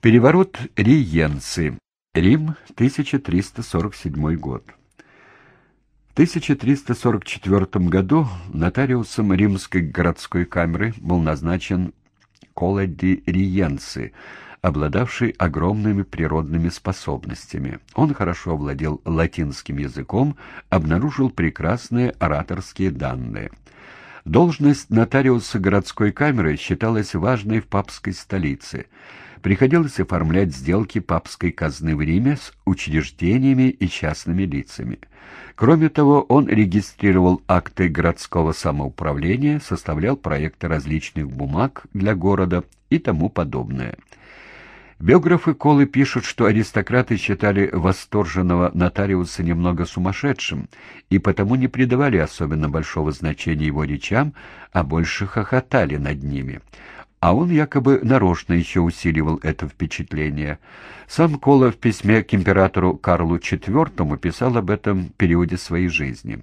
Переворот Риенцы. Рим, 1347 год. В 1344 году нотариусом Римской городской камеры был назначен Колоди Риенцы, обладавший огромными природными способностями. Он хорошо владел латинским языком, обнаружил прекрасные ораторские данные – Должность нотариуса городской камеры считалась важной в папской столице. Приходилось оформлять сделки папской казны в Риме с учреждениями и частными лицами. Кроме того, он регистрировал акты городского самоуправления, составлял проекты различных бумаг для города и тому подобное. Биографы Колы пишут, что аристократы считали восторженного нотариуса немного сумасшедшим и потому не придавали особенно большого значения его речам, а больше хохотали над ними. А он якобы нарочно еще усиливал это впечатление. Сам Кола в письме к императору Карлу IV писал об этом периоде своей жизни.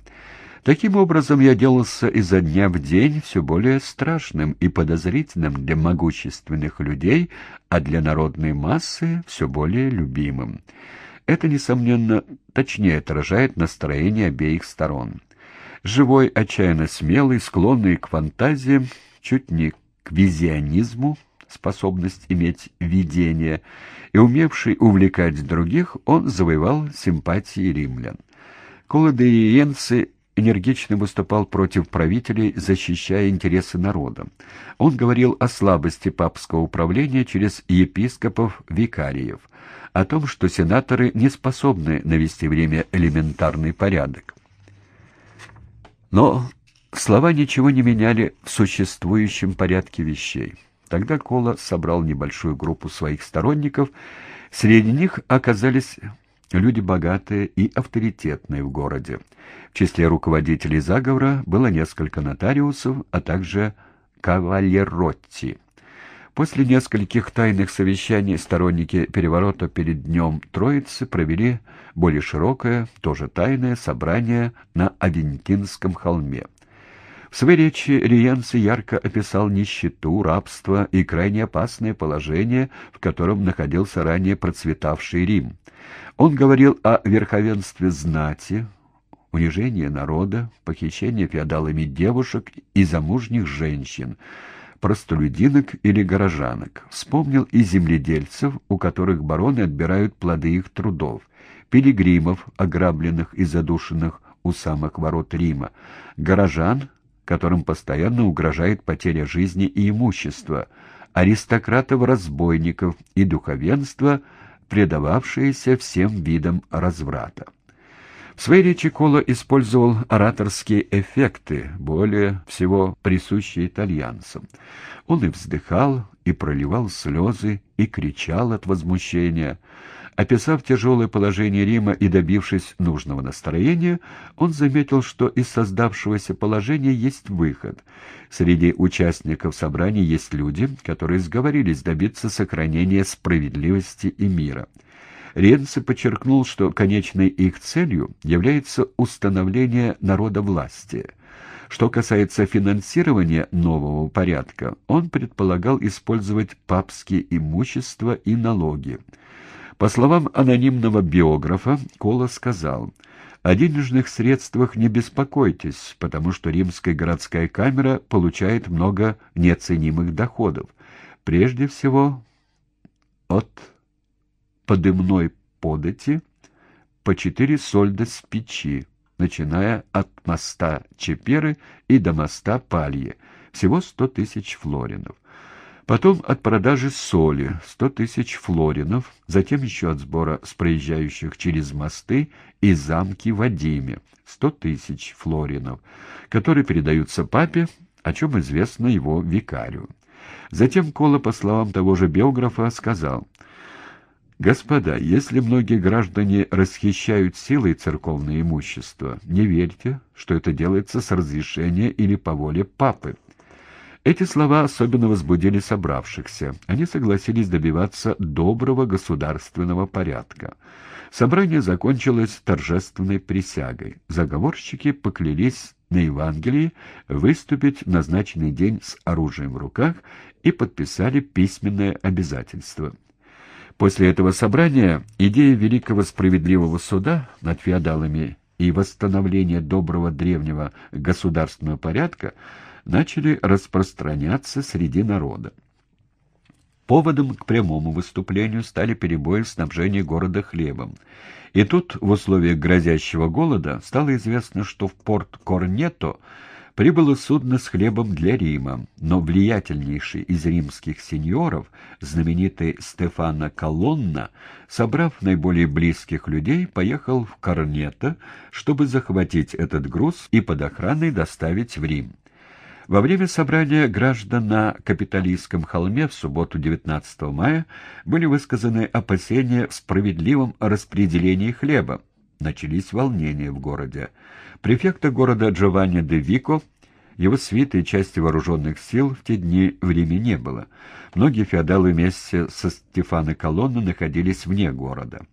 Таким образом, я делался изо дня в день все более страшным и подозрительным для могущественных людей, а для народной массы все более любимым. Это, несомненно, точнее отражает настроение обеих сторон. Живой, отчаянно смелый, склонный к фантазиям, чуть не к визионизму, способность иметь видение, и умевший увлекать других, он завоевал симпатии римлян. Колодериенцы энергично выступал против правителей, защищая интересы народа. Он говорил о слабости папского управления через епископов-викариев, о том, что сенаторы не способны навести время элементарный порядок. Но слова ничего не меняли в существующем порядке вещей. Тогда Кола собрал небольшую группу своих сторонников, среди них оказались люди богатые и авторитетные в городе. В числе руководителей заговора было несколько нотариусов, а также кавалеротти. После нескольких тайных совещаний сторонники переворота перед днем Троицы провели более широкое, тоже тайное собрание на Авентинском холме. В своей речи Риенци ярко описал нищету, рабство и крайне опасное положение, в котором находился ранее процветавший Рим. Он говорил о верховенстве знати, унижении народа, похищении феодалами девушек и замужних женщин, простолюдинок или горожанок. Вспомнил и земледельцев, у которых бароны отбирают плоды их трудов, пилигримов, ограбленных и задушенных у самых ворот Рима, горожан, которым постоянно угрожает потеря жизни и имущества, аристократов-разбойников и духовенства, предававшиеся всем видам разврата. В своей речи Кола использовал ораторские эффекты, более всего присущие итальянцам. Он и вздыхал, и проливал слезы, и кричал от возмущения — Описав тяжелое положение Рима и добившись нужного настроения, он заметил, что из создавшегося положения есть выход. Среди участников собрания есть люди, которые сговорились добиться сохранения справедливости и мира. Ренци подчеркнул, что конечной их целью является установление народа власти. Что касается финансирования нового порядка, он предполагал использовать папские имущества и налоги. По словам анонимного биографа, Кола сказал, «О денежных средствах не беспокойтесь, потому что римская городская камера получает много неоценимых доходов. Прежде всего от подымной подати по четыре сольда с печи, начиная от моста Чеперы и до моста Палье, всего сто тысяч флоринов. Потом от продажи соли 100 тысяч флоринов, затем еще от сбора с проезжающих через мосты и замки Вадиме 100 тысяч флоринов, которые передаются папе, о чем известно его викарию. Затем Кола, по словам того же биографа, сказал, «Господа, если многие граждане расхищают силой церковное имущество, не верьте, что это делается с разрешения или по воле папы». Эти слова особенно возбудили собравшихся. Они согласились добиваться доброго государственного порядка. Собрание закончилось торжественной присягой. Заговорщики поклялись на Евангелии выступить в назначенный день с оружием в руках и подписали письменное обязательство. После этого собрания идея великого справедливого суда над феодалами и восстановления доброго древнего государственного порядка начали распространяться среди народа. Поводом к прямому выступлению стали перебои в снабжении города хлебом. И тут, в условиях грозящего голода, стало известно, что в порт Корнето прибыло судно с хлебом для Рима, но влиятельнейший из римских сеньоров, знаменитый Стефано Колонна, собрав наиболее близких людей, поехал в Корнето, чтобы захватить этот груз и под охраной доставить в Рим. Во время собрания граждан на Капитолийском холме в субботу 19 мая были высказаны опасения в справедливом распределении хлеба. Начались волнения в городе. Префекта города Джованни де Вико, его свиты и части вооруженных сил в те дни в Риме не было. Многие феодалы вместе со Стефано Колонно находились вне города.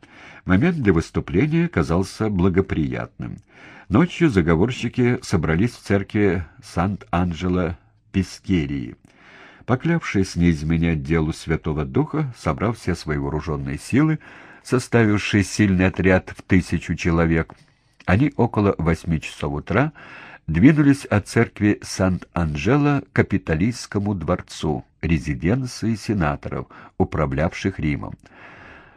Момент для выступления казался благоприятным. Ночью заговорщики собрались в церкви Сант-Анджело-Пескерии. Поклявшись не изменять делу Святого Духа, собрав все свои вооруженные силы, составивший сильный отряд в тысячу человек, они около восьми часов утра двинулись от церкви Сант-Анджело к Капитолийскому дворцу, резиденции сенаторов, управлявших Римом.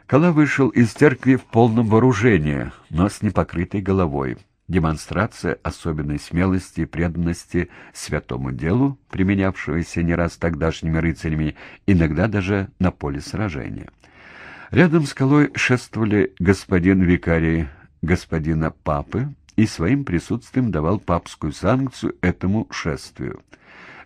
Кала вышел из церкви в полном вооружении, но с непокрытой головой демонстрация особенной смелости и преданности святому делу, применявшегося не раз тогдашними рыцарями, иногда даже на поле сражения. Рядом с скалой шествовали господин викарий господина папы и своим присутствием давал папскую санкцию этому шествию.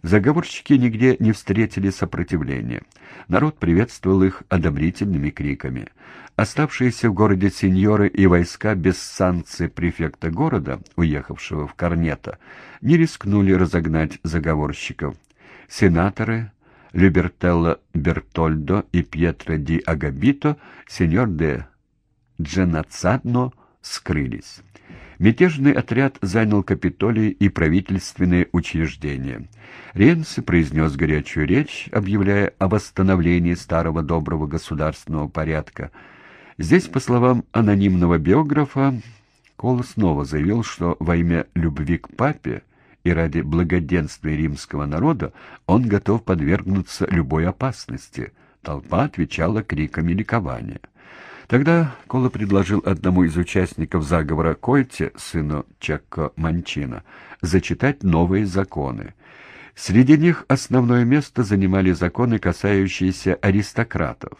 Заговорщики нигде не встретили сопротивления. Народ приветствовал их одобрительными криками. Оставшиеся в городе сеньоры и войска без санкции префекта города, уехавшего в Корнето, не рискнули разогнать заговорщиков. Сенаторы Любертелло Бертольдо и Пьетро ди Агабито, сеньор де Дженацадно, скрылись. Мятежный отряд занял Капитолий и правительственные учреждения. Ренци произнес горячую речь, объявляя о восстановлении старого доброго государственного порядка. Здесь, по словам анонимного биографа, Кол снова заявил, что во имя любви к папе и ради благоденствия римского народа он готов подвергнуться любой опасности. Толпа отвечала криками ликования. Тогда Кола предложил одному из участников заговора Койте, сыну Чакко Манчина, зачитать новые законы. Среди них основное место занимали законы, касающиеся аристократов.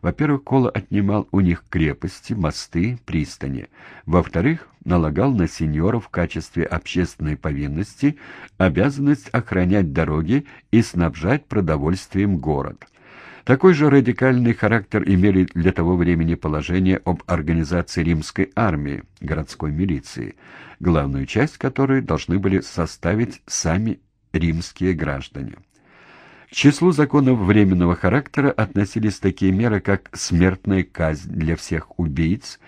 Во-первых, Кола отнимал у них крепости, мосты, пристани. Во-вторых, налагал на сеньоров в качестве общественной повинности обязанность охранять дороги и снабжать продовольствием город. Такой же радикальный характер имели для того времени положения об организации римской армии, городской милиции, главную часть которой должны были составить сами римские граждане. К числу законов временного характера относились такие меры, как смертная казнь для всех убийц,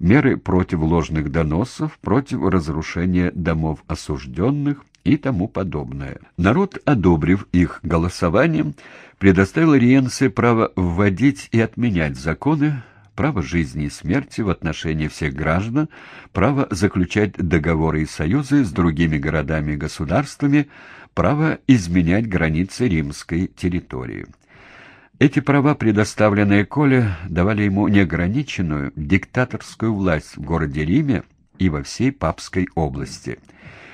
меры против ложных доносов, против разрушения домов осужденных, и тому подобное. Народ, одобрив их голосованием, предоставил Риенце право вводить и отменять законы, право жизни и смерти в отношении всех граждан, право заключать договоры и союзы с другими городами и государствами, право изменять границы римской территории. Эти права, предоставленные Коле, давали ему неограниченную диктаторскую власть в городе Риме и во всей Папской области –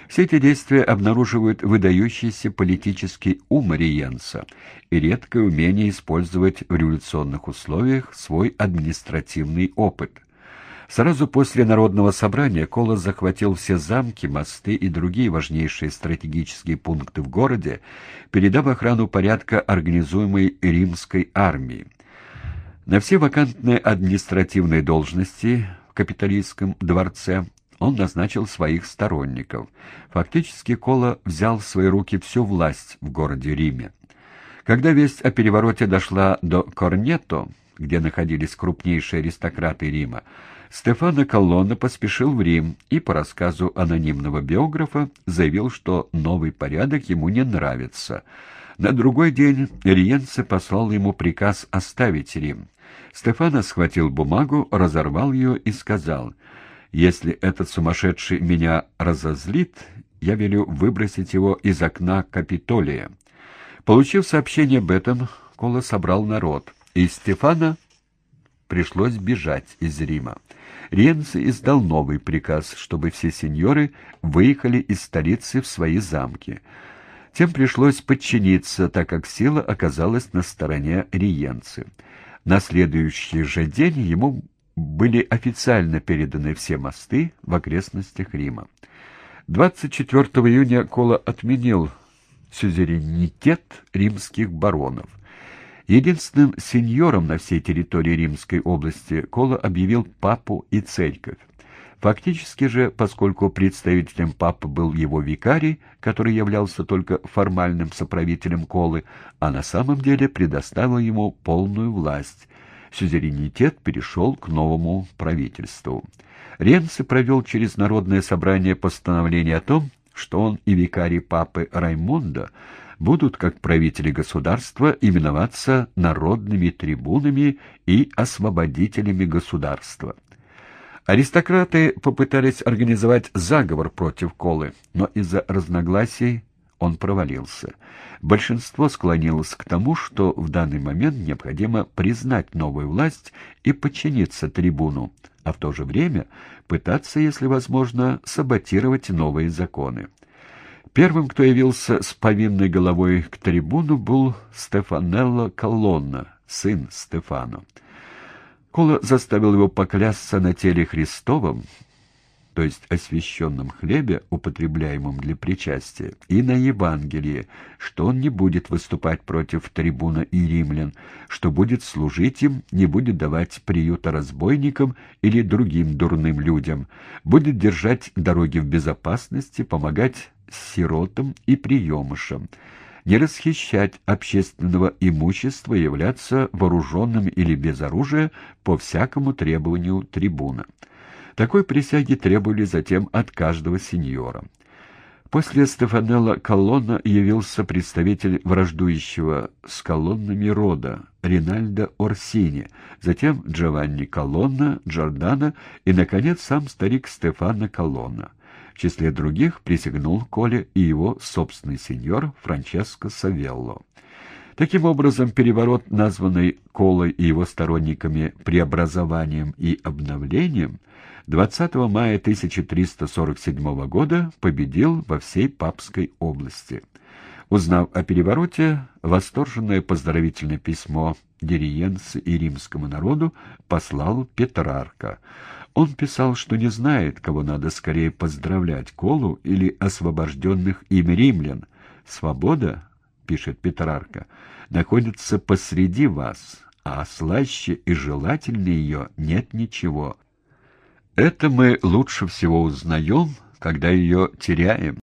все эти действия обнаруживают выдающийся политический ум Риенса и редкое умение использовать в революционных условиях свой административный опыт. Сразу после Народного собрания Колос захватил все замки, мосты и другие важнейшие стратегические пункты в городе, передав охрану порядка организуемой римской армии. На все вакантные административные должности в капиталистском дворце он назначил своих сторонников. Фактически Кола взял в свои руки всю власть в городе Риме. Когда весть о перевороте дошла до Корнето, где находились крупнейшие аристократы Рима, Стефано Колонна поспешил в Рим и, по рассказу анонимного биографа, заявил, что новый порядок ему не нравится. На другой день Риенце послал ему приказ оставить Рим. Стефано схватил бумагу, разорвал ее и сказал, «Если этот сумасшедший меня разозлит, я велю выбросить его из окна Капитолия». Получив сообщение об этом, Кола собрал народ, и Стефана пришлось бежать из Рима. Риенце издал новый приказ, чтобы все сеньоры выехали из столицы в свои замки. Тем пришлось подчиниться, так как сила оказалась на стороне Риенцы. На следующий же день ему были официально переданы все мосты в окрестностях Рима. 24 июня Кола отменил сюзеренитет римских баронов. Единственным сеньором на всей территории Римской области Кола объявил папу и церковь. Фактически же, поскольку представителем папы был его викарий, который являлся только формальным соправителем Колы, а на самом деле предоставил ему полную власть, сюзеренитет перешел к новому правительству. Ренци провел через народное собрание постановление о том, что он и викарий папы Раймунда будут, как правители государства, именоваться народными трибунами и освободителями государства. Аристократы попытались организовать заговор против Колы, но из-за разногласий он провалился. Большинство склонилось к тому, что в данный момент необходимо признать новую власть и подчиниться трибуну, а в то же время пытаться, если возможно, саботировать новые законы. Первым, кто явился с повинной головой к трибуну, был Стефанелло Колонна, сын Стефано. Кола заставил его поклясться на теле Христовом, то есть освященном хлебе, употребляемом для причастия, и на Евангелии, что он не будет выступать против трибуна и римлян, что будет служить им, не будет давать приюта разбойникам или другим дурным людям, будет держать дороги в безопасности, помогать сиротам и приемышам, не расхищать общественного имущества являться вооруженным или без оружия по всякому требованию трибуна. Такой присяги требовали затем от каждого сеньора. После Стефанелла Колонна явился представитель враждующего с колоннами рода Ринальдо Орсини, затем Джованни Колонна, Джордано и, наконец, сам старик Стефано Колонна. В числе других присягнул Коле и его собственный сеньор Франческо Савелло. Таким образом, переворот, названный Колой и его сторонниками преобразованием и обновлением, 20 мая 1347 года победил во всей Папской области. Узнав о перевороте, восторженное поздравительное письмо Дериенце и римскому народу послал Петрарка. Он писал, что не знает, кого надо скорее поздравлять, Колу или освобожденных им римлян. «Свобода», — пишет Петрарка, — «находится посреди вас, а слаще и желательнее ее нет ничего. Это мы лучше всего узнаем, когда ее теряем».